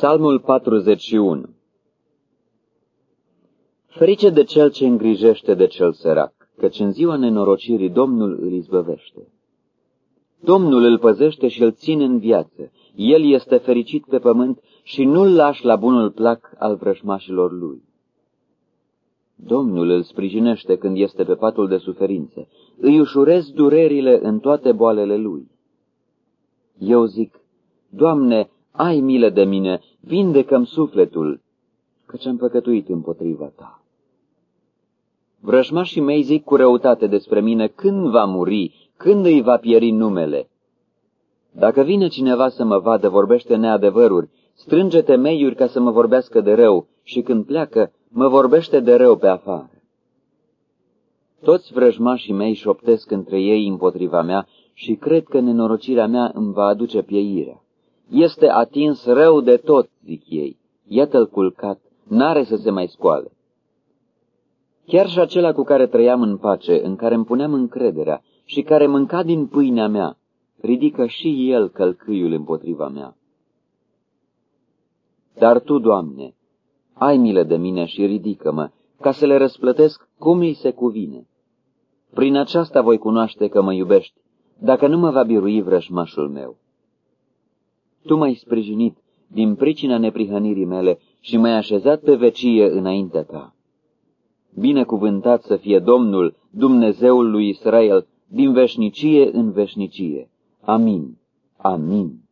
Psalmul 41 Ferice de cel ce îngrijește de cel sărac, căci în ziua nenorocirii Domnul îl izbăvește. Domnul îl păzește și îl ține în viață. El este fericit pe pământ și nu-l lași la bunul plac al vrășmașilor lui. Domnul îl sprijinește când este pe patul de suferință. Îi ușurez durerile în toate boalele lui. Eu zic, Doamne, ai milă de mine, vindecă-mi sufletul, căci am păcătuit împotriva ta. Vrăjmașii mei zic cu răutate despre mine, când va muri, când îi va pieri numele. Dacă vine cineva să mă vadă, vorbește neadevăruri, strânge temeiuri ca să mă vorbească de rău și când pleacă, mă vorbește de rău pe afară. Toți vrăjmașii mei șoptesc între ei împotriva mea și cred că nenorocirea mea îmi va aduce pieirea. Este atins rău de tot, zic ei. Iată-l culcat, n-are să se mai scoale. Chiar și acela cu care trăiam în pace, în care îmi puneam încrederea și care mânca din pâinea mea, ridică și el călcâiul împotriva mea. Dar Tu, Doamne, ai milă de mine și ridică-mă, ca să le răsplătesc cum îi se cuvine. Prin aceasta voi cunoaște că mă iubești, dacă nu mă va birui vrășmașul meu. Tu m-ai sprijinit din pricina neprihănirii mele și m-ai așezat pe vecie înaintea ta. Binecuvântat să fie Domnul, Dumnezeul lui Israel, din veșnicie în veșnicie. Amin. Amin.